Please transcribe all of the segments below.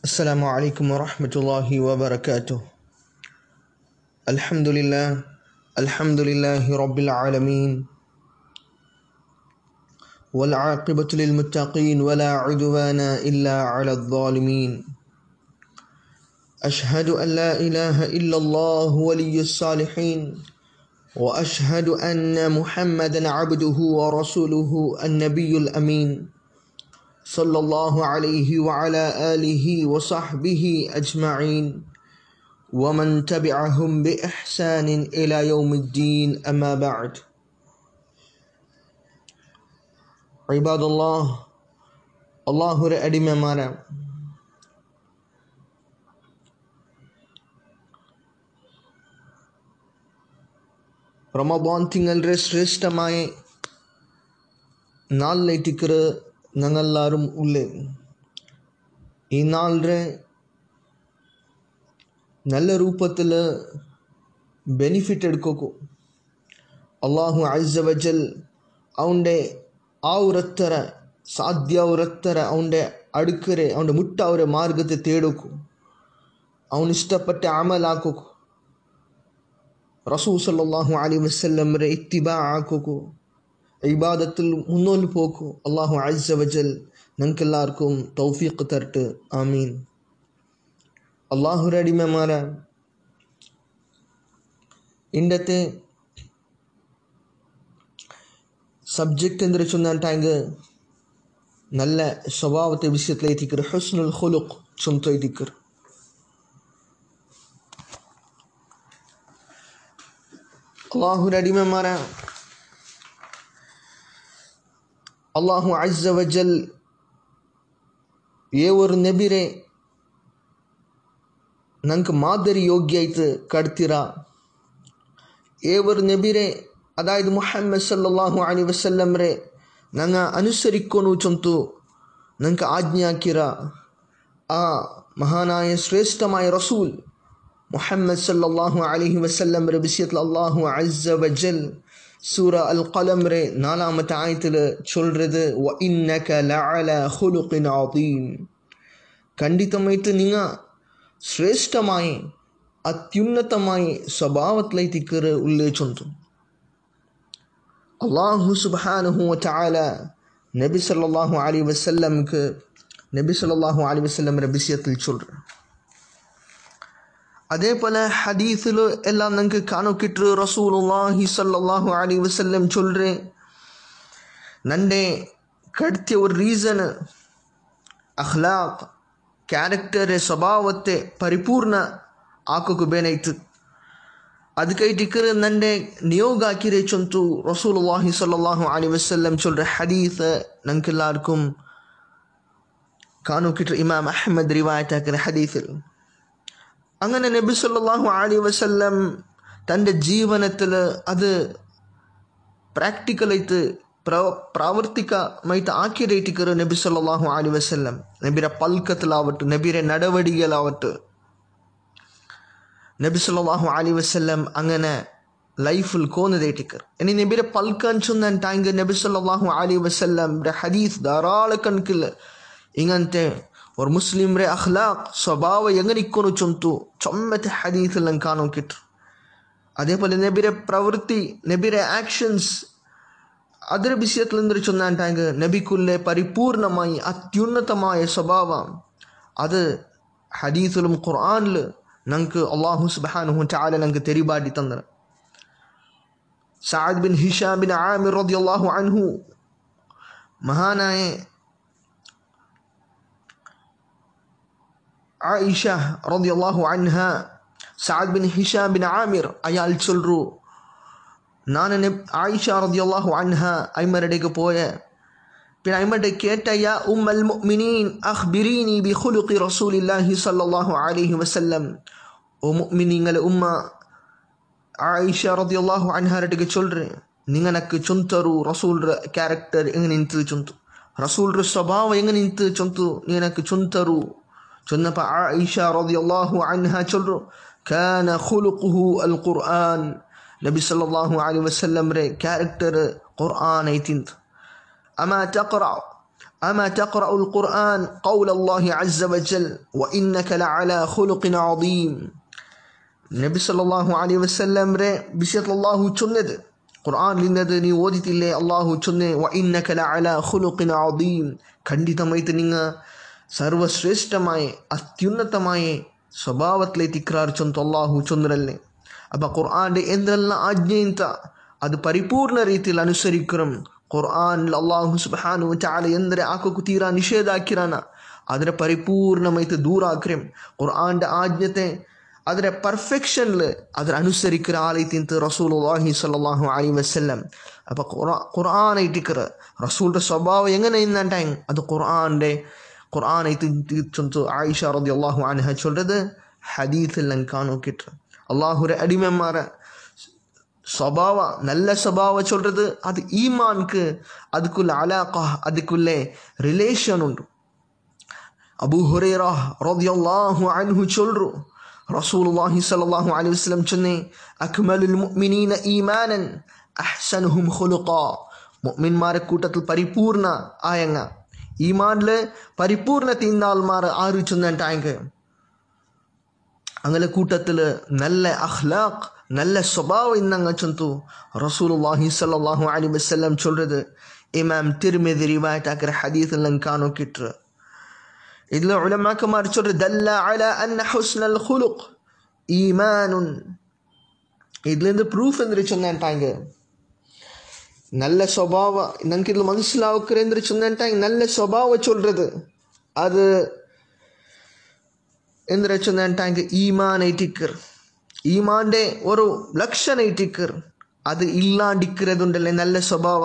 السلام عليكم ورحمة الله وبركاته. الحمد لله الحمد لله رب العالمين. والعاقبة للمتقين ولا عدوان إلا على الظالمين. أشهد أن لا إله إلا الله ولي الصالحين وأشهد أن محمدا عبده ورسوله النبي الأمين. صلى الله عليه وعلى آله وصحبه أجمعين ومن تبعهم بإحسان إلى يوم الدين أما بعد عباد الله الله أدم مانا റമബോൻ തിങ്കളുടെ ശ്രേഷ്ഠമായ നാളിലേറ്റിക്കറ് ഞങ്ങളെല്ലാവരും ഉള്ളേ ഈ നാളിൻ്റെ നല്ല രൂപത്തിൽ ബെനിഫിറ്റ് എടുക്കും അള്ളാഹു അജവജൽ അവൻ്റെ ആ ഒരത്തര സാധ്യ ഒരത്തര അവൻ്റെ അടുക്കരെ അവൻ്റെ മുട്ട അവരെ മാർഗത്തെ തേടുക്കും അവൻ ഇഷ്ടപ്പെട്ട അമലാക്കും റസൂ സല്ലാഹു അലി വസ്ലമരെ ഇത്തിബ ആക്കും ഇബാദത്തിൽ മുന്നോട്ട് പോക്കു. അള്ളാഹു അജ്ജ വജൽ ഞങ്ങൾക്കെല്ലാവർക്കും തൗഫീഖ് തരട്ട്. ആമീൻ. അള്ളാഹുര അടിമമാര ഇന്നത്തെ സബ്ജക്റ്റ് എന്തൊരു ചൊന്നാട്ടാങ്ക് നല്ല സ്വഭാവത്തെ വിഷയത്തിലെത്തിക്കർ ഹുസ്നുൽ ഹുലുഖ് ചൊന്തയിത്തിക്കർ അള്ളാഹുര അടിമമാര അള്ളാഹു അജ്ജവജൽ ഏവൊരു നബിരെ നമുക്ക് മാതരി യോഗ്യായിട്ട് കടത്തിറ. ഏവൊരു നബിരെ അതായത് മുഹമ്മദ് സല്ലാഹു അലി വസ്ല്ലംറെ നങ്ങ അനുസരിക്കണു ചെന്തു നിങ്ങൾക്ക് ആജ്ഞാക്കിറ. ആ മഹാനായ ശ്രേഷ്ഠമായ റസൂൽ മുഹമ്മദ് സല്ലാഹു അലഹി വസ്ല്ലംറെ വിഷയത്തിൽ അള്ളാഹു അജ്ജവജൽ சூரா அல் கலம்ரே நாலாமத்து ஆயத்தில் சொல்கிறது ஒ இன்னக லஅல ஹுலுக்கின் ஆதீம் ಖಂಡಿತಮೈತು ನಿಂಗ ಶ್ರೇಷ್ಠಮಾಯಿ ಅತ್ಯುನ್ನತಮಾಯಿ ಸ್ವಭಾವತ್ಲೈತಿಕ್ಕರ ಉಲ್ಲೇಚುಂತು ಅಲ್ಲಾಹು ಸುಬಹಾನಹು ಚಾಲ ನಬಿ ಸಲ್ಲಾಹು ಅಲಿ ವಸಲ್ಲಂಕ ನಬಿ ಸಲ್ಲಾಹು ಅಲಿ ವಸಲ್ಲಂ ರಬಿಸಿಯತ್ಲಿ ಚೊಲ್ರ அதே போல் ஹதீஸில் எல்லாம் நமக்கு காணுக்கிட்டு ரசூலுல்லாஹி சல்லாஹூ அலி வசல்லம் சொல்கிறேன் நண்டே கடுத்த ஒரு ரீசன் அஹ்லாக் ಕ್ಯಾರೆಕ್ಟರ್ ಸ್ವಭಾವತ್ತೆ ಪರಿಪೂರ್ಣ ಆಕೋಕು ಬೇನಾಯ್ತು ಅದಕ್ಕೈಟಿಕ್ಕರ ನಂಡೆ ನಿಯೋಗ ಹಾಕಿರೆ ಚೊಂತು ರಸೂಲುಲ್ಲಾಹಿ ಸಲ್ಲಾಹು ಅಲಿ ವಸಲ್ಲಂ ಚೊಲ್ರ ಹದೀಸ ನಂಗೆಲ್ಲಾರ್ಕುಂ ಕಾಣೋಕಿಟ್ರ ಇಮಾಮ್ ಅಹಮದ್ ರಿವಾಯತ್ ಹಾಕಿರ ಹದೀಸಲ್ അങ്ങനെ നബി സല്ലാഹു അലി വസല്ലം തന്റെ ജീവനത്തിൽ അത് പ്രാക്ടിക്കലായിട്ട് പ്രവ പ്രാവർത്തികമായിട്ട് ആക്കിയതായിട്ടിക്കറ് നബി സല്ലാഹു അലി വസല്ലം. നബിയുടെ പൽക്കത്തിലാവട്ടെ നബിയുടെ നടപടികളാവട്ടെ. നബി സല്ലാഹു അലി വസ്ല്ലം അങ്ങനെ ലൈഫിൽ കോന്നതേറ്റിക്കർ ഇനി നബിയുടെ പൽക്കാൻ ചൊന്നാൻ ടാങ്ക് നബി സല്ലാഹു അലി വസല്ലം ഹദീസ് ധാരാളക്കണക്കിൽ ഇങ്ങനത്തെ ഒരു ಮುಸ್ಲಿಮ್ರೆ ಅಖ್ಲಾಕ್ ಸ್ವಭಾವ ಎಂಗನಿಕ್ಕೊನು ಚೊಂತು ಚೊಮ್ಮೆತೆ ಹದೀಸಲ್ಲಿ ಕಾಣೋ ಕಿಟ್ರು അതേപോലെ നബിരെ പ്രവൃത്തി നബിരെ ആക്ഷൻസ് ಅದರ വിഷയത്തിലെന്തൊരു ചൊന്നാണ്ടാങ്ക് നബിക്കുlle പരിപൂർണമായി അത്യുന്നതമായ സ്വഭാവം അത് ഹദീസിലും ഖുർആാനിൽ ഞങ്ങൾക്ക് അള്ളാഹു സുബാനുഹു ചാല ഞങ്ങൾക്ക് തെരിപാടി തന്നത് Saad bin Hisham bin Amir റതി അള്ളാഹു അൻഹു മഹാനായ ஆயிஷா ரதியல்லாஹு அன்ஹா சாத் பின் ஹிஷா பின் ஆமிர் அயால் சொல்ரு நான் நெப் ஆயிஷா ரதியல்லாஹு அன்ஹா ஐமரடைக்கு போய பின் ஐமர்கிட்ட கேட்டையா உம் அல் மினீன் அஹ் பிரினி பி ஹுலுகி ரசூல் இல்லாஹி சல்லாஹூ அலிஹி வசல்லம் ஓ மினிங்களை உம்மா ಆಯಿಷಾ ರದಿಯಲ್ಲಾಹು ಅನ್ಹಾರಟಿಗೆ ಚೊಲ್ರಿ ನಿಂಗನಕ್ಕೆ ಚೊಂತರು ರಸೂಲ್ರ ಕ್ಯಾರೆಕ್ಟರ್ ಹೆಂಗೆ ನಿಂತು ಚೊಂತು ರಸೂಲ್ರ ಸ್ವಭಾವ ಹೆಂಗೆ ನಿಂತು ಚೊಂತು ನಿಂಗನಕ್ಕೆ ಚೊಂತರು جنب عائشة رضي الله عنها جر كان خلقه القرآن نبي صلى الله عليه وسلم ري كاركتر قرآن ايتند أما تقرأ أما تقرأ القرآن قول الله عز وجل وإنك لعلى خلق عظيم نبي صلى الله عليه وسلم ري بشيط الله جند قرآن لندني ودت الله جند وإنك لعلى خلق عظيم كندي تميت സർവശ്രേഷ്ഠമായ അത്യുന്നതമായ സ്വഭാവത്തിലെ തിക്രാർ ചൊന്തു അള്ളാഹു ചൊന്നരല്ലേ അപ്പം ഖുർആന്റെ എന്തെല്ലാം ആജ്ഞയിന്ത ಅದು ಪರಿಪೂರ್ಣ ರೀತಿಯಲ್ಲಿ ಅನುಸರಿಕರಂ ഖുർആൻ അള്ളാഹു സുബാനു ചാല എന്തൊരു ആക്കൊക്കെ തീരാ നിഷേധാക്കിറാന അതിനെ പരിപൂർണമായിട്ട് ദൂരാക്കരം ഖുർആന്റെ ആജ്ഞത്തെ അതിനെ പെർഫെക്ഷനിൽ അതിനെ അനുസരിക്കുന്ന ആളായിത്തിന്ത് റസൂൽ അള്ളാഹി സല്ലാഹു അലി വസ്ല്ലം അപ്പോൾ ഖുറാ ഖുർആാനായിട്ടിക്കറ് റസൂലിൻ്റെ സ്വഭാവം എങ്ങനെ ഇന്നുണ്ടായി അത് ഖുർആാൻ്റെ குரானை சொன்ன ஆயிஷா ரதி அல்லாஹூ அனுஹ சொல்கிறது ஹதீத்தில் நான் காணும் கேட்டுறேன் அல்லாஹுர அடிமைமார சபாவா நல்ல சபாவை சொல்கிறது அது ஈமானுக்கு அதுக்குள்ள அலாக்கா அதுக்குள்ளே ரிலேஷன் உண்டு அபு ஹுரேரா ரதியல்லாஹு அன்ஹு சொல்கிறோம் ரசூலுல்லாஹி சல்லாஹூ அலி வஸ்லம் சொன்னேன் அக்மலுல் முக்மினீன ஈமானன் அஹ்சனுஹும் ஹுலுகா முக்மின்மார கூட்டத்தில் பரிபூர்ண ஆயங்க ഈമാനിലെ പരിപൂർണത്തിന്നാൽ മാർ ആരിച്ചുന്നുണ്ടായെങ്കിൽ അങ്ങനെ കൂട്ടത്തിൽ നല്ല അഹ്ലാഖ് நல்ல சுபாவம் இருந்தாங்க சந்து. ரசூலுல்லாஹி சல்லாஹூ அலி வசல்லம் சொல்கிறது இமாம் திருமிதி ரிவாய்டாக்கிற ஹதீத்தில் நாங்கள் காணும் கிட்டு இதில் உலமாக்க மாதிரி சொல்கிறது தல்ல அல அன் ஹுஸ்னல் ஹுலுக் ஈமானுன். இதுலேருந்து ப்ரூஃப் எந்திரிச்சு சொன்னான்ட்டாங்க. നല്ല சுபாவ நமக்கு இதில் மனுஷலாவுக்கு இருந்து சொன்னேன்ட்டாங்க நல்ல சுபாவ சொல்கிறது அது എന്തിനാ ചെന്നിട്ടാങ്കിൽ ഈമാനൈറ്റിക്കർ ഈമാന്റെ ഒരു ലക്ഷണൈറ്റിക്കർ അത് ഇല്ലാണ്ടിക്കുന്നതുണ്ടല്ലേ നല്ല സ്വഭാവ.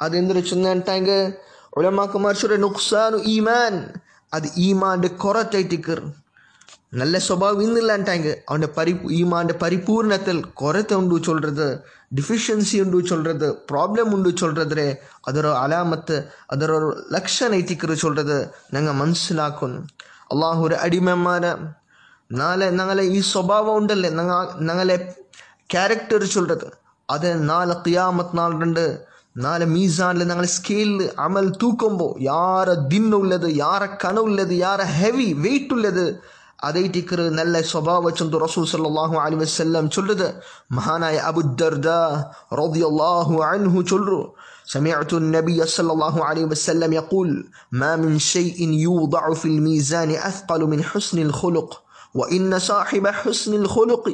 അത് എന്തിനാ ചെന്നിട്ടാങ്കിൽ ഒലമാക്കുമാർ നുക്സാനു ഈമാൻ. അത് ഈമാന്റെ കൊററ്റായിട്ടിക്കർ നല്ല സ്വഭാവം ഇന്നില്ലാണ്ടാങ്ക് അവൻ്റെ പരി ഈമാൻ്റെ പരിപൂർണത്തിൽ കുറത്തെ ഉണ്ടു ചൊല്ലത് ಡಿಫಿಷಿಯನ್ಸಿ ಉಂಡು ಚೊಲ್றது ಪ್ರಾಬ್ಲಮ್ ಉಂಡು ಚೊಲ್றದ್ರೆ ಅದರ ಅಲಾಮತ್ ಅದರ ಲಕ್ಷಣ ಐತಿಕ್ಕರು ಚೊಲ್றது ഞങ്ങൾ മനസ്സിലാക്കുന്നു അള്ളാഹുര അടിമമാരെ നാളെ ഞങ്ങളെ ഈ സ്വഭാവം ഉണ്ടല്ലേ ഞങ്ങൾ ഞങ്ങളെ ക്യാരക്ടർ ചൊല്றது അത് നാളെ ഖിയാമത്ത് നാളുണ്ട് നാളെ മീസാനിൽ ഞങ്ങളെ സ്കെയിലിൽ അമൽ തൂക്കുമ്പോൾ യാരെ ദിന്നുള്ളത് യാരെ കനവുള്ളത് യാരെ ഹെവി വെയിറ്റ് ഉള്ളത് அதை டிக்கிற நல்ல சொபாவை சொந்த ரசூல் சல்லாஹூ அலி வசல்லம் சொல்லுது. மகானாய் அபுத்தர்தா ரோதி அல்லாஹூ அன்ஹு சொல்றோம் سمعت النبي صلى الله عليه وسلم يقول ما من شيء يوضع في الميزان أثقل من حسن الخلق وإن صاحب حسن الخلق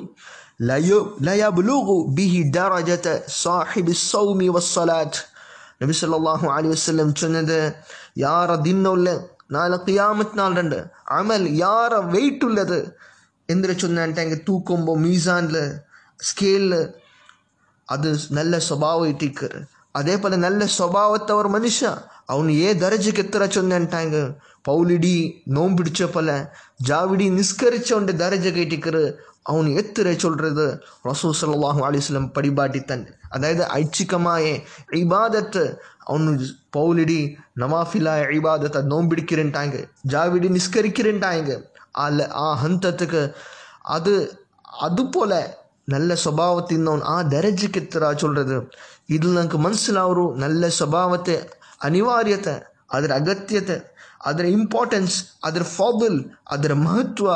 لا يبلغ به درجة صاحب الصوم والصلاة نبي صلى الله عليه وسلم சொன்னது யார் தின்னுள்ள നാളെ ഖിയാമത്ത് നാളുണ്ട് അമൽ യാറ വെയിറ്റ് ഉള്ളത് എന്തിനു ചൊന്നിട്ടെങ്കിൽ തൂക്കുമ്പോൾ മീസാനില് സ്കെയിലില് അത് നല്ല സ്വഭാവം ഇട്ടിക്കർ അതേപോലെ നല്ല സ്വഭാവത്തവർ മനുഷ്യ ಅವನು ಏ ದರಜೆಗೆ ಎತ್ತರ ಚೊಂದೆ ಅಂಟಾಂಗ ಪೌಲಿಡಿ ನೋಂಬಿಡಿಚ ಪಲ ಜಾವಿಡಿ ನಿಸ್ಕರಿಚೊಂಡೆ ದರಜೆಗೆ ಇಟ್ಟಿಕರು அவன் எத்திரை சொல்றது ரசூ சல்லாஹூ அலிஸ்லம் படிபாட்டி தன் அதாவது ஐச்சிகமாய இபாதத்து ಅವನು ಪೌಲಿಡಿ ನಮಾಫಿಲ ಇಬಾದತ ನೋಂಬಿಡಿಕ್ಕಿರண்டாಂಗ ஜாவிடி நிஸ்கரிக்கிறேன்டாங்க அல்ல ஆ ஹந்தத்துக்கு அது அது போல நல்ல സ്വഭാവത്തിന്നവൻ ആ ദരജയ്ക്ക് എത്ര ചൊല്ലത് ഇതിൽ നമുക്ക് മനസ്സിലാവൊരു നല്ല സ്വഭാവത്തെ അനിവാര്യത്തെ അതിൻ്റെ അഗത്യത്തെ ಅದರ ಇಂಪಾರ್ಟೆನ್ಸ್ ಅದರ ಫಾಬಲ್ ಅದರ ಮಹತ್ವ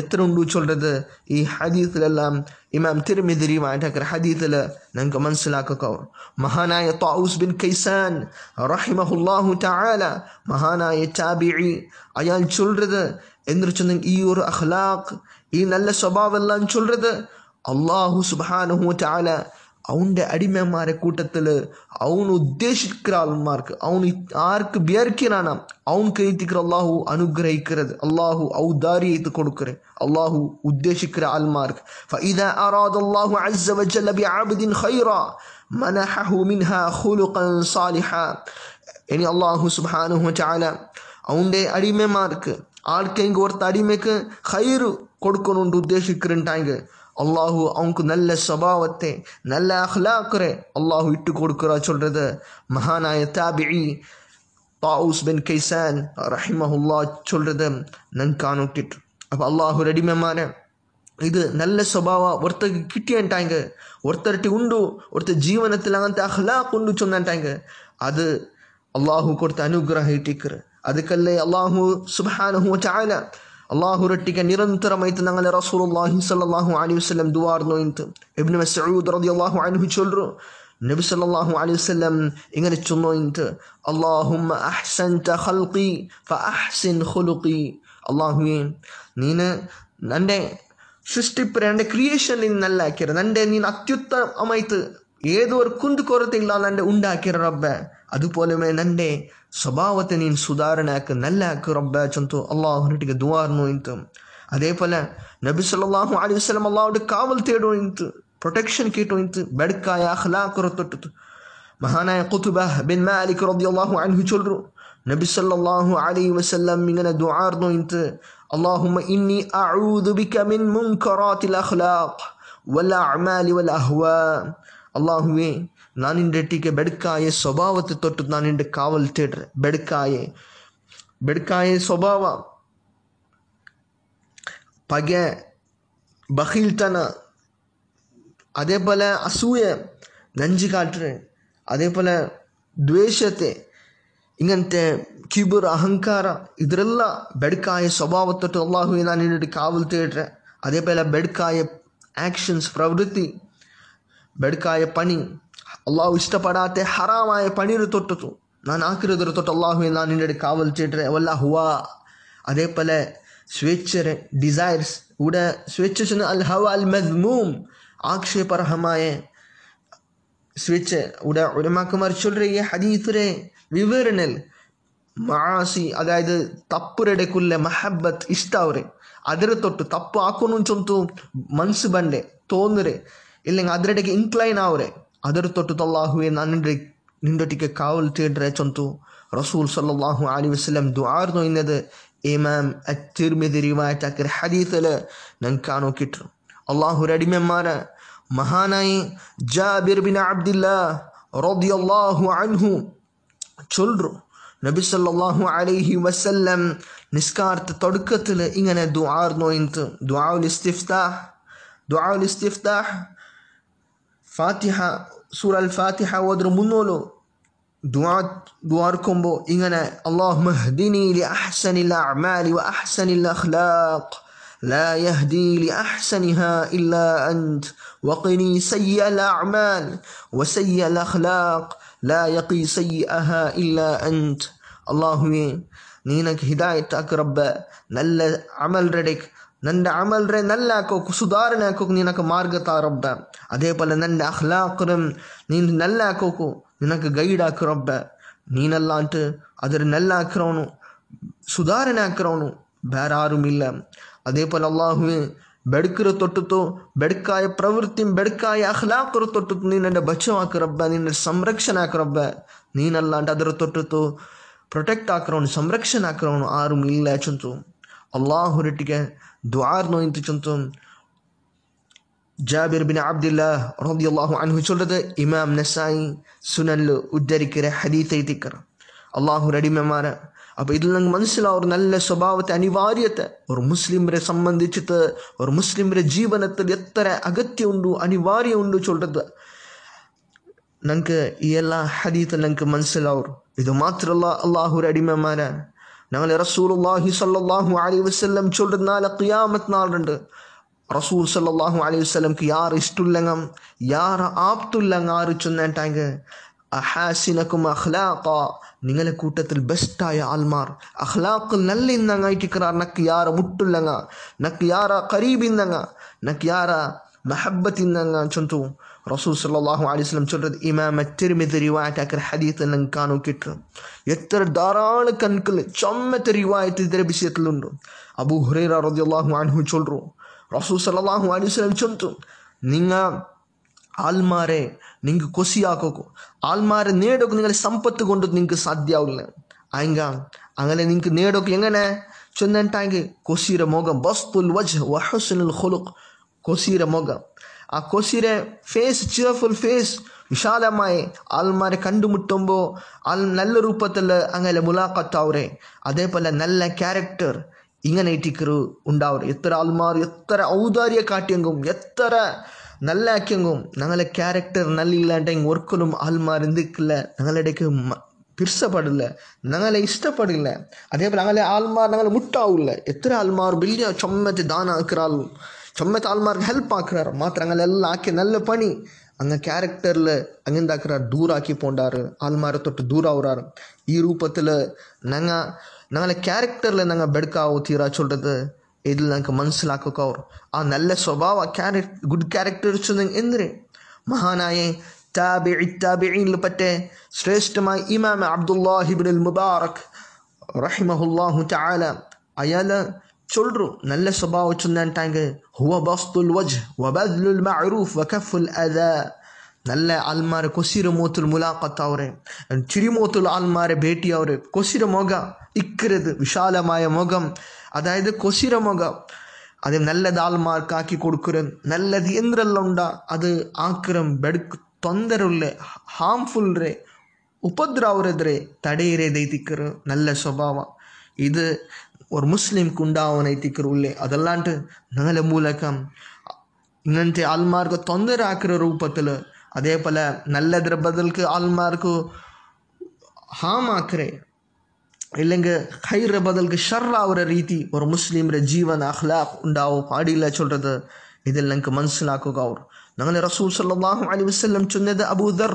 ಎತ್ತರ ಉಂಡು சொல்றது ಈ ಹದೀತ್ಲೆಲ್ಲಾಂ ಇಮಾಮ್ ತಿರ್ಮಿದಿ ರಿವಾಯತ್ ಹಾಕರ ಹದೀತ್ಲ ನಂಗೆ ಮನಸ್ಸಿಲಾಕವು ಮಹಾನಾಯ ತಾವುಸ್ ಬಿನ್ ಕೈಸಾನ್ റഹിമഹുല്ലാഹു തആല മഹാനായ താബിഇ അയാൾ சொல்றது എന്നുവെച്ചെങ്കിൽ ഈ ഒരു അഖ്ലാഖ് ഈ നല്ല സ്വഭാവമെല്ലാം சொல்றது അള്ളാഹു സുബാനുഹു തആല അവൻ്റെ അടിമമാരെ കൂട്ടത്തിൽ അവൻ ഉദ്ദേശിക്കുന്ന ആൾമാർക്ക് അവൻ ആർക്ക് വിചാരിക്കാനാണ് അവൻ കൈത്തിക്കുന്ന അള്ളാഹു അനുഗ്രഹിക്കുന്നത് അള്ളാഹു ഔദാരിയത്ത് കൊടുക്കറെ അള്ളാഹു ഉദ്ദേശിക്കുന്ന ആൾമാർക്ക് فإذا أراد الله عز وجل بعبد خيرا منحه منها خلقا صالحا ഇനി അള്ളാഹു സുബാനുഹു ചാല അവൻ്റെ അടിമമാർക്ക് ആർക്കെങ്കിലും ഒരു അടിമയ്ക്ക് ഹൈറ് കൊടുക്കണുണ്ട് ഉദ്ദേശിക്കുന്നുണ്ടെങ്കിൽ அல்லாஹு அவனுக்கு நல்ல சபாவத்தை நல்ல அஹ்லாக்குறை அல்லாஹு இட்டு கொடுக்குறா சொல்கிறது மகானாய தாபிஇ தாவூஸ் பின் கைசான் ரஹிமஹுல்லா சொல்கிறது நன்காணுட்டிட்டு அப்போ அல்லாஹு ரெடிமேமான ಇದು ನಲ್ಲ ಸ್ವಭಾವ ಒರ್ತಗೆ ಕಿಟ್ಟಿ ಅಂಟಾಂಗ ಒರ್ತರಟಿ ಉಂಡು ಒರ್ತ ಜೀವನತಿಲ್ಲಂಗಂತ ಅಹ್ಲಾಕ್ ಉಂಡು ಚೊಂದಂಟಾಂಗ ಅದು ಅಲ್ಲಾಹು ಕೊಡ್ತ ಅನುಗ್ರಹ ಇಟ್ಟಿಕ್ಕರು ಅದಕ್ಕಲ್ಲೇ ಅಲ್ಲಾಹು ಸುಬಹಾನಹು ಚಾಲ അള്ളാഹുരട്ടിക്ക് ನಿರಂತರಮೈತ ನಂಗಲ ರಸೂಲುಲ್ಲಾಹಿ ಸಲ್ಲಲ್ಲಾಹು ಅಲೈಹಿ ವಸಲ್ಲಂ ದುವಾರ್ನು ಇಂತ ಇಬ್ನ್ ಮಸ್ഊದ್ ರದಿಯಲ್ಲಾಹು ಅನ್ಹು ചൊല്ലു. നബി സല്ലല്ലാഹു അലൈഹി വസല്ലം ഇങ്ങനെ ചൊന്നു എന്നിട്ട് അല്ലാഹുമ്മ അല്ലാഹുവേ എന്റെ സൃഷ്ടിപ്പിനെ എന്റെ ക്രിയേഷനിൽ നല്ലാക്കിയത് എന്റെ നീ അത്യുത്തമായിട്ട് ഏതോ ഒരു കുറത്തില്ലാതെ ನನ್ನ ಉಂಡಾಕಿರ റബ്ബ അതുപോലെമേ നന്റെ സ്വഭാവത്തെ നീ സുധാരണയാക്ക് നല്ലാക്ക് റബ്ബ ചന്തു അള്ളാഹുനിട്ടിക്ക് ദുവാർന്നു ഇന്ത് അതേപോലെ നബി സല്ലാഹു അലൈഹി സ്വലം അള്ളാഹുടെ കാവൽ തേടു ഇന്ത് പ്രൊട്ടക്ഷൻ കിട്ടു ഇന്ത് ബെടുക്കായ അഹ്ലാക്കുറ മഹാനായ കുത്തുബ ബിൻ മാലിക് റബ്ദിയാഹു അൻഹു ചൊല്ലു നബി സല്ലാഹു അലൈഹി വസ്ലം ഇങ്ങനെ ദുവാർന്നു ഇന്ത് അള്ളാഹുമ്മ ഇന്നി അഊദു ബിക മിൻ മുൻകറാത്തിൽ അഖ്ലാഖ് വൽ അഅ്മാലി വൽ അഹ്വാ. ಅಲ್ಲಾಹುವೇ ನಾನಿಂಡೆಟ್ಟಿಗೆ ಬೆಡಕಾಯೇ ಸ್ವಭಾವತೆ ತೊಟ್ಟು ನಾನಿಂಡು ಕಾವಲು ತೇಡ್ರೆ ಬೆಡಕಾಯೇ ಬೆಡಕಾಯೇ ಸ್ವಭಾವ பகை பகில்தன அதே போல் அசூய நஞ்சு காட்டுற அதே போல் ದ್ವೇಷತೆ ಇಂಗಂತೆ ಕಿಬುರ್ ಅಹಂಕಾರ ಇದರೆಲ್ಲ ಬೆಡ್ಕಾಯ ಸ್ವಭಾವ ತೊಟ್ಟು ಅಲ್ಲಾಹುವೆ ನಾನು ಕಾವಲು ತೇಡ್ರೆ அதே போல் பெட்காய ஆக்ஷன்ஸ் பிரவருத்தி ಬೆಡ್ಕಾಯ ಪಣಿ ಅಲ್ಲಾಹು ಇಷ್ಟಪಡಾತೆ ಹರಾಮಾಯ ಪಣಿರು ತೊಟ್ಟತು ನಾನು ಹಾಕಿರೋದ್ರ ತೊಟ್ಟು ಅಲ್ಲಾಹುವೆ ನಾನು ನಿನ್ನೆ ಕಾವಲ್ ಚೇಟ್ರೆ ಅವಲ್ಲ ಹುವಾ அதே போல் ஸ்வேச்சர் டிசைர்ஸ் உட ஸ்வேச்ச சொன்ன அல் ஹவா அல் மத்மூம் ஆக்ஷேபரஹமாய ஸ்வேச்ச உட உடமாக்குமார் சொல்கிறையே ஹதீத்துரே விவரணல் மாசி அதாவது தப்புரடைக்குள்ள மஹப்பத் இஷ்டாவுரே ಅದರ ತೊಟ್ಟು ತಪ್ಪು ಹಾಕೋನು ಚಂತು ಮನ್ಸು ಬಂಡೆ ತೋಂದ್ರೆ ഇല്ലെങ്കിൽ അതിരടേക്ക് ഇൻക്ലൈൻ ആവരെ ಅದರ ತೊಟ್ಟು ತಲ್ಲಾಹುವೆ ನಾನು ನಿಂಡೆ ನಿಂಡೊಟ್ಟಿಗೆ ಕಾವಲ್ ತೇಡ್ರೆ ಚೊಂತು റസൂൽ സല്ലല്ലാഹു അലൈഹി വസല്ലം ദുആർന്നു ഇന്നത് ഇമാം അത്തിർമിദി റിവായത്ത് ആക്കിയ ഹദീസിൽ ഞങ്ങൾക്കാണോ കിട്ടും അള്ളാഹു അടിമന്മാരെ മഹാനായി ജാബിർ ബിൻ അബ്ദില്ലാ റളിയല്ലാഹു അൻഹു ചൊല്ലു നബി സല്ലല്ലാഹു അലൈഹി വസല്ലം നിസ്കാരത്തെ തുടക്കത്തിൽ ഇങ്ങനെ ദുആർന്നു ഇൻത് ദുആഉൽ ഇസ്തിഫ്താഹ് ദുആഉൽ ഇസ്തിഫ്താഹ് فاتحة سورة الفاتحة ودر منولو. دعاء ദുആ ദുആർക്കുമ്പോൾ ഇങ്ങനെ അള്ളാഹു മഹ്ദിനി ലി അഹ്സനിൽ അഅ്മാലി الأخلاق. لا يهدي لأحسنها إلا أنت. وقني سيء الأعمال وسيء الأخلاق. لا يقي سيئها إلا أنت. اللهم نينك هداية أكرب نل عمل ردك ನನ್ನ ಅಮಲ್ರೆ ನಲ್ಲ ಹಾಕೋಕು ಸುಧಾರಣೆ ಹಾಕೋಕು ನಿನಕ ಮಾರ್ಗ ತಾರೊಬ್ಬ ಅದೇ ಪಲ ನನ್ನ ಅಹ್ಲಾಕ್ರಂ ನೀನು ನಲ್ಲ ಹಾಕೋಕು ನಿನಕ ಗೈಡ್ ಹಾಕಿರೊಬ್ಬ ನೀನಲ್ಲ ಅಂಟು ಅದರ ನಲ್ಲ ಹಾಕಿರೋನು சுதாரண ஆக்கிறவனும் வேற யாரும் இல்லை அதே போல் அல்லாஹுவே பெடுக்கிற தொட்டுத்தோ பெடுக்காய பிரவೃತ್ತಿ ಬೆಡ್ಕಾಯ ಅಹ್ಲಾಕರ ತೊಟ್ಟು ನೀನಂಡ ಬಚ್ಚವಾಕ್ರಬ್ಬ ನಿನ್ನ ಸಂರಕ್ಷಣೆ ಹಾಕ್ರಬ್ಬ ನೀನಲ್ಲಾಂಟ ಅದರ ತೊಟ್ಟುತ್ತೋ ಪ್ರೊಟೆಕ್ಟ್ ಹಾಕ್ರವನು ಸಂರಕ್ಷಣೆ ಹಾಕ್ರವನು ಯಾರು ಇಲ್ಲ ಚಂತು ಅಲ್ಲಾಹುರೊಟ್ಟಿಗೆ അള്ളാഹുരട്ടിക്ക് ദ്വാർന്നു എന്ന് ചൊന്തു ജാബിർ ബിൻ അബ്ദുല്ലാ റളിയല്ലാഹു അൻഹു ചൊല്ലത് ഇമാം നസായി സുനനിൽ ഉദ്ധരിക്കുന്ന ഹദീത്ത് എത്തിക്കറ അള്ളാഹു അടിമമാരെ അപ്പോൾ ഇതിൽ നിങ്ങൾ മനസ്സിലാവും ഒരു നല്ല സ്വഭാവത്തെ അനിവാര്യത്തെ ഒരു മുസ്ലിമരെ സംബന്ധിച്ചിട്ട് ഒരു മുസ്ലിമരെ ജീവനത്തിൽ എത്ര അഗത്യമുണ്ടു അനിവാര്യമുണ്ടു ചൊല്ലത് ഞങ്ങൾക്ക് ഈ എല്ലാ ഹരീത്തിൽ ഞങ്ങൾക്ക് മനസ്സിലാവും. ഇത് മാത്രമല്ല അള്ളാഹു അടിമമാരെ நாங்கள் ரசூலுல்லாஹி சல்லாஹூ அலி வசல்லம் சொல்ற ഖിയാമത്ത് கியாமத் റസൂൽ ரசூல் சல்லாஹூ அலி അഹാസിനക്കും നിങ്ങളെ കൂട്ടത്തിൽ ബെസ്റ്റായ ആൽമാർ അഹ്ലാഖ് നല്ല ഇന്നങ്ങായിട്ടിക്കറാർ നക്ക് യാറ മുട്ടുല്ലങ്ങ നക്ക് യാറ കരീബ് ഇന്നങ്ങ നക്ക് യാറ മെഹബത്ത് ഇന്നങ്ങ ചൊന്തു വസല്ലം ചൊല്ലത് ഇമാം തിരുമിതി റിവായത്ത് ആക്കിയ ഹദീത്ത് ನಂಗೆ കാണും എത്ര ധാരാളം കൺകൾ ചൊമ്മത്തെ റിവായത്ത് ഇതര വിഷയത്തിലുണ്ട്. അബു ഹുറൈറ റളിയല്ലാഹു അൻഹു ചൊല്ലു റസൂൽ സല്ലല്ലാഹു അലിസ്ലം ചൊല്ലും നിങ്ങൾ നിങ്ങ ആൽമാരെ നിങ്ങൾ കൊസിയാക്കോക്കു? ആൽമാരെ നേടൊക്കെ? നിങ്ങളെ സമ്പത്ത് കൊണ്ട് നിങ്ങൾക്ക് സാധ്യാവില്ല അയങ്ക അങ്ങനെ നിങ്ങൾക്ക് നേടൊക്കെ? എങ്ങനെ? ചൊന്നിട്ടാങ്കിൽ കൊസീര മുഖം ബസ്തുൽ വജ് വഹസുൽ ഖുലുഖ് കൊസീര മുഖം ആ കൊസിരെ ഫേസ് ಚಿಯರ್ಫುಲ್ ഫേസ് ವಿಶಾಲമായി ആൾമാരെ കണ്ടുമുട്ടുമ്പോൾ ആൾ നല്ല രൂപത്തിൽ അങ്ങനെ മുലാഖത്താവറെ അതേപോലെ നല്ല ക്യാരക്ടർ ഇങ്ങനെ ഇട്ടിക്കറു ഉണ്ടാവും എത്ര ആൾമാർ എത്ര ഔദാര്യ കാട്ടിയെങ്കും എത്ര നല്ല ആക്കിയെങ്കും ഞങ്ങളെ ക്യാരക്ടർ നല്ല ഇല്ലാണ്ടെങ്കിൽ ആൾമാർ എന്തിക്കില്ല ഞങ്ങളിടയ്ക്ക് பிரிசப்படல ഞങ്ങളെ ഇഷ്ടപ്പെടില്ല അതേപോലെ போல் ആൾമാർ ഞങ്ങൾ நாங்களே എത്ര ആൾമാർ വലിയ பில்லியா ദാനം தான ചുമ്മത്താൽമാർക്ക് ഹെൽപ്പ് ആക്കുറാർ മാത്രം അങ്ങനെ എല്ലാം ആക്കി നല്ല പണി. അങ്ങ് ക്യാരക്ടറിൽ അങ്ങ് ദൂരാക്കി പോണ്ടാറ്. ആൾമാരെ തൊട്ട് ദൂരാവുറാർ ഈ രൂപത്തിൽ ഞങ്ങൾ ഞങ്ങളെ ക്യാരക്ടറിൽ ഞങ്ങൾ ബെടുക്കാവോ തീരാ ചൊല്ലത് ഇതിൽ ഞങ്ങൾക്ക് മനസ്സിലാക്കുക ആ നല്ല സ്വഭാവ ക്യാരക്ട് ഗുഡ് ക്യാരക്ടേഴ്സ് എന്തിന്? മഹാനായ താബിഇ താബിഇയിൽ പറ്റേ ശ്രേഷ്ഠമായ ഇമാമ അബ്ദുല്ലാഹിബിൻ മുബാറക് റഹിമഹുല്ലാഹു ചാല അയാൾ சொல்கிறோம் நல்ல சுபாவம் சொன்னான்ட்டாங்க ஹுவ பஸ்துல் வஜ் வபத்லுல் மஅரூஃப் வகஃபுல் அதா நல்ல ಆಲ್ಮಾರೆ ಕೊಸಿರ ಮೋತುಲ್ ಮುಲಾಕತ್ ಅವರೇ ചിരിമോത്തുൽ ആൽമാരെ ഭേട്ടി അവര് കൊസിര മൊക ഇക്കരുത് വിശാലമായ മുഖം അതായത് കൊസിര മുഖ അത് നല്ലത് ആൽമാർക്കാക്കി കൊടുക്കുന്നത് നല്ലത് എന്തെല്ലാം ഉണ്ടാ അത് ആക്രം ബെടുക്ക് തൊന്തരുള്ള ഹാംഫുൾ റേ ಉಪದ್ರವರೆದ್ರೆ ತಡೆಯರೆ ದೈತಿಕರು ನಲ್ಲ ಸ್ವಭಾವ ಇದು ഒരു ಮುಸ್ಲಿಮ್ಗೆ ಉಂಡಾವನ ಇತಿಕ್ಕರು ಉಳ್ಳೆ ಅದಲ್ಲಾಂಟ್ ഞങ്ങളെ മൂലകം ഇങ്ങനത്തെ ആൾമാർക്ക് തൊന്തര ആക്കുന്ന രൂപത്തിൽ അതേപോലെ നല്ലതിര ബദൽക്ക് ആൾമാർക്ക് ഹാമാക്കറേ ഇല്ലെങ്കിൽ ഹൈറ ബദൽക്ക് ഷർറാവുര രീതി ഒരു മുസ്ലിമിൻ്റെ ജീവൻ അഹ്ലാഖ് ഉണ്ടാവോ പാടില്ല ചൊല്ലത് ഇതിൽ ഞങ്ങൾക്ക് മനസ്സിലാക്കുക അവർ ഞങ്ങളെ റസൂൽ സല്ലാഹു അലൈ വസ്ലം ചൊന്നത് അബൂദർ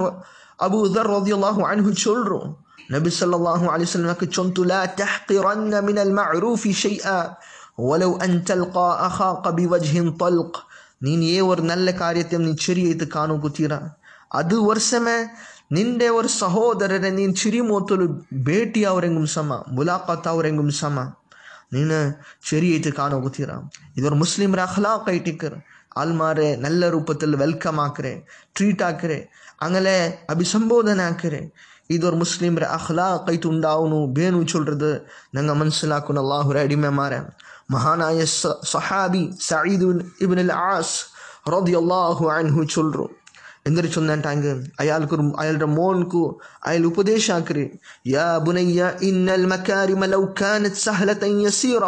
അബൂദർ റോദിയാഹു അനുഹു ചൊല്ലും نبي صلى الله عليه وسلم كنت لا تحقرن من المعروف شيئا ولو أن تلقى أخاك بوجه طلق. نين يور نل كاريتم نين شري يتكانو كتيرا. أدو ورسما نين ده ور سهودر نين شري موتلو بيتي أورينغم سما ملاقات أورينغم سما. نين شري يتكانو كتيرا. إذا مسلم رأخلاق يتكر ആത്മാരെ നല്ല രൂപത്തിൽ വെൽക്കം ആക്കരെ ട്രീറ്റ് ആക്കരെ അങ്ങനെ അഭിസംബോധന ആക്കരെ ഇതൊരു മുസ്ലിമരെ അഹ്ലാഖായിട്ട് ഉണ്ടാവുന്നു. ബേനു ചൊല്ലത് ഞങ്ങൾ മനസ്സിലാക്കുന്ന. അള്ളാഹുര അടിമമാരെ. മഹാനായ സഹാബി സയ്യിദ് ഇബിൻ അൽ ആസ് റതി അള്ളാഹു അൻഹു ചൊല്ലു എന്തൊരു ചൊന്നാണ്ടാങ്ക് അയാൾക്ക് അയാളുടെ മോൻക്ക് അയാൾ ഉപദേശാക്കര്. യാ ബുനയ്യ ഇന്നൽ മകാരിമ ലൗ കാനത് സഹലതൻ യസീറ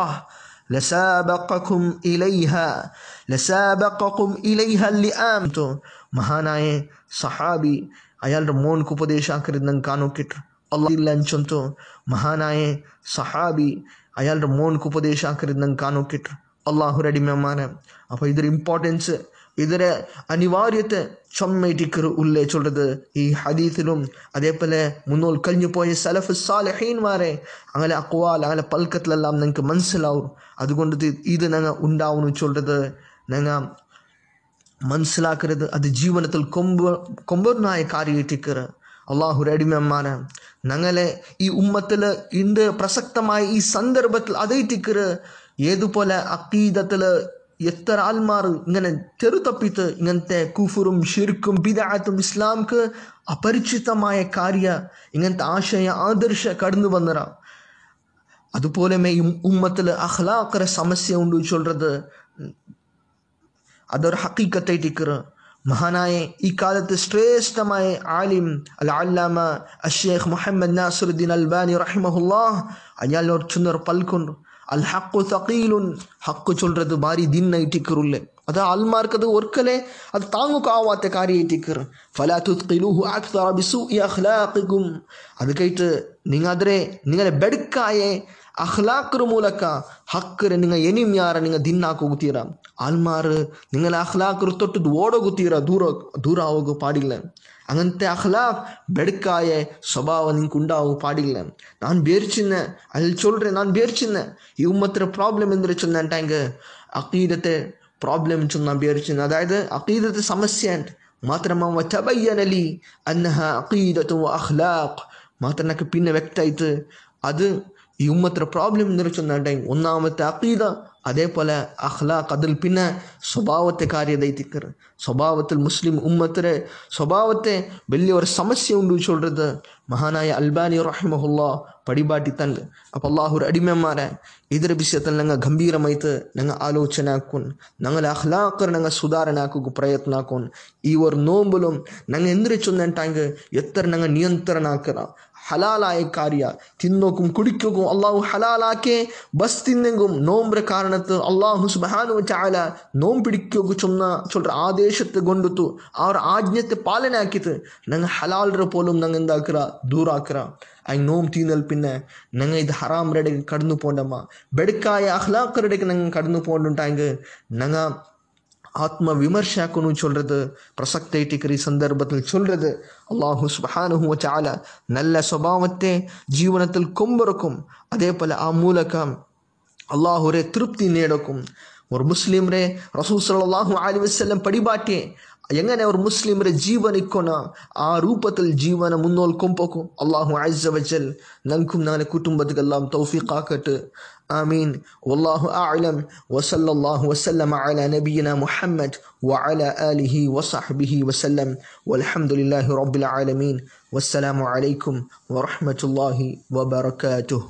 ലസാബഖകും ഇലൈഹാ. ലസാബക്കും ഇലൈഹല്ലി ആം മഹാനായ സഹാബി അയാളുടെ മോൻക്ക് ഉപദേശാക്കരുതെന്ന് കാണോക്കിട്ട് അള്ളാഹില്ലാഞ്ചും തോ മഹാനായ സഹാബി അയാളുടെ മോൻക്ക് ഉപദേശാക്കരുതെന്ന് കാണോക്കിട്ട് അള്ളാഹുരടിമമാനം അപ്പോൾ ഇതൊരു ഇമ്പോർട്ടൻസ് ഇതിലെ അനിവാര്യത്തെ ഉല്ലേ ഉള്ളേച്ചുള്ളത് ഈ ഹദീസിലും അതേപോലെ മുന്നോൽ കഴിഞ്ഞു പോയ സലഫ് സാലിഹീൻ സാലഹീൻമാരെ അങ്ങനെ അക്വാൽ അങ്ങനെ പൽക്കത്തിലെല്ലാം നിങ്ങൾക്ക് മനസ്സിലാവും. അതുകൊണ്ട് ഇത് ഞങ്ങൾ ഉണ്ടാവുന്നു ചൊല്ലത് ഞങ്ങൾ മനസ്സിലാക്കരുത്. അത് ജീവനത്തിൽ കൊമ്പ് കൊമ്പനായ കാര്യമായിട്ടിക്കർ അള്ളാഹു അടിമമാന ഞങ്ങളെ ഈ ഉമ്മത്തിൽ ഇന്ന് പ്രസക്തമായ ഈ സന്ദർഭത്തിൽ അതേറ്റിക്കർ ഏതുപോലെ അക്കീദത്തിൽ എത്ര ആൽമാർ ഇങ്ങനെ ചെറുതപ്പിത്ത് ഇങ്ങനത്തെ കുഫുറും ഷിർക്കും ബിദാത്തും ഇസ്ലാംക്ക് അപരിചിതമായ കാര്യ ഇങ്ങനത്തെ ആശയ ആദർശ കടന്നു വന്നറ. അതുപോലെ ഉമ്മത്തിൽ അഹ്ലാക്കര സമസ്യ ഉണ്ട് ചൊല്ലത് അതൊരു ഹക്കീക്കത്തായിട്ടിക്കറ് മഹാനായ ഇക്കാലത്ത് ശ്രേഷ്ഠമായ ആലിം അല്ല അല്ലാമ അഷേഖ് മുഹമ്മദ് നാസുദ്ദീൻ അൽബാനി റഹിമഹുല്ലാഹ് അയാൾ ഒച്ചുന്നൊരു പൽക്കുണ്ട്. അൽ ഹക്കു സഖീലുൻ ഹക്കു ചൊല്ലത് ഭാരി ദിന്നായിട്ടിക്കറുല്ലേ അത് ആൽമാർക്ക് അത് ഒർക്കലേ അത് താങ്ങുക്കാവാത്ത കാര്യമായിട്ടിക്കർ ഫലാത്തുഖിലുഹു അത് കഴിഞ്ഞിട്ട് നിങ്ങൾ അതിരെ നിങ്ങളെ ബെടുക്കായേ ಅಹ್ಲಾಕ್ರ ಮೂಲಕ ಹಕ್ಕರೆ ನಿಂಗ ಎನಿಮ್ ಯಾರ ನಿಂಗ ದಿನ್ನ ಹೋಗುತ್ತೀರ ಆಲ್ಮಾರು ನಿಂಗಲ ಅಹ್ಲಾಕ್ರು ತೊಟ್ಟದು ಓಡೋಗುತ್ತೀರ ದೂರ ದೂರ ಹೋಗೋ ಪಾಡಿಲ್ಲ ಹಂಗಂತೆ ಅಹ್ಲಾಕ್ ಬೆಡ್ಕಾಯೆ ಸ್ವಭಾವ ನಿಂಗೆ ಉಂಡಾವು ಪಾಡಿಲ್ಲ ನಾನು ಬೇರ್ಚಿನ್ನೆ ಅಲ್ಲಿ ಚೊಲ್ರೆ ನಾನು ಬೇರ್ಚಿನ್ನೆ ಇವು ಮಾತ್ರ ಪ್ರಾಬ್ಲಮ್ ಎಂದ್ರೆ ಚಂದ ಅಂಟಾಂಗ ಅಕೀದತೆ ಪ್ರಾಬ್ಲಮ್ ಚಂದ ಬೇರ್ಚಿನ್ನ ಅದಾಯ್ತು ಅಕೀದತೆ ಸಮಸ್ಯೆ ಅಂತ മാത്രമോ വറ്റബയ്യനലി അന്നഹ അഖീദത്തു അഖ്ലാഖ് മാത്രം എനിക്ക് പിന്നെ വ്യക്തമായിട്ട് അത് ಈ ಉಮ್ಮತ್ರ ಪ್ರಾಬ್ಲಮ್ ನಿರುಚುನ್ನ ಟೈಮ್ ಒಂದಾಮತ್ತೆ ಅಕೀದ അതേ പോലെ അഹ്ലാഖ് അതിൽ പിന്നെ സ്വഭാവത്തെ കാര്യതൈത്തിക്കർ സ്വഭാവത്തിൽ മുസ്ലിം ഉമ്മത്തിലെ സ്വഭാവത്തെ വലിയ ഒരു സമസ്യ ഉണ്ട് ചൊല്ലത് മഹാനായ അൽബാനി റഹ്മഹുല്ല പടിപാട്ടി തന്നെ അപ്പം അള്ളാഹുർ അടിമമാരെ ഇതിരെ വിഷയത്തിൽ ഞങ്ങൾ ഗംഭീരമായിട്ട് ഞങ്ങൾ ആലോചനാക്കും ഞങ്ങളെ അഹ്ലാക്കർ ഞങ്ങൾ സുധാരണാക്കുക പ്രയത്നാക്കും ഈ ഒരു നോമ്പിലും ഞങ്ങൾ എന്തിനു ചൊന്നിട്ടാങ്ക എത്ര ഞങ്ങൾ നിയന്ത്രണാക്കണം ഹലാലായ കാര്യ തിന്നോക്കും കുടിക്കും അള്ളാഹു ഹലാലാക്കെ ബസ് തിന്നെങ്കും നോമ്പ്ര കാരണത്ത് അള്ളാഹു സുബാനു ചാല നോമ്പ് പിടിക്കുക ചൊന്ന ചൊല്ല ആദേശത്തെ കൊണ്ടുത്തു അവർ ആജ്ഞത്തെ പാലനാക്കിയത് ഞങ്ങൾ ഹലാലറെ പോലും ഞങ്ങൾ എന്താക്കുക ദൂറാക്കുക அங்கே நோம் தீந்தல் பின்ன நாங்கள் இது ஹராம் ரெடைக்கு கடந்து போண்டோமா பெடுக்காய அஹ்லாக்கரடைக்கு நாங்கள் கடந்து போண்டோன்ட்டாங்க நாங்கள் ஆத்ம சொல்றது பிரசக்தைட்டிக்கிற சந்தர்ப்பத்தில் சொல்றது அல்லாஹு சுபஹானுஹு சால நல்ல சுபாவத்தை ஜீவனத்தில் கொம்பிருக்கும் அதே போல ಆ ಮೂಲಕ ಅಲ್ಲಾಹುರೇ ತೃಪ್ತಿ ನೀಡೋಕು ஒரு ಮುಸ್ಲಿಮ್ರೆ ರಸೂಲ್ ಸಲ್ಲಾಹು ಅಲಿ ವಸಲ್ಲಂ ಪಡಿಬಾಟೆ എങ്ങനെ ഒരു മുസ്ലിമിന്റെ ജീവൻ ഇക്കൊന ആ രൂപത്തിൽ ജീവന മുന്നോൽക്കൊമ്പോക്കും അള്ളാഹു അജ്ജവജൽ ഞങ്ങൾക്കും ഞങ്ങളുടെ കുടുംബത്തിക്കെല്ലാം തൗഫീഖാക്കട്ട് آمين والله أعلم وصلى الله وسلم على نبينا محمد وعلى آله وصحبه وسلم والحمد لله رب العالمين والسلام عليكم ورحمة الله وبركاته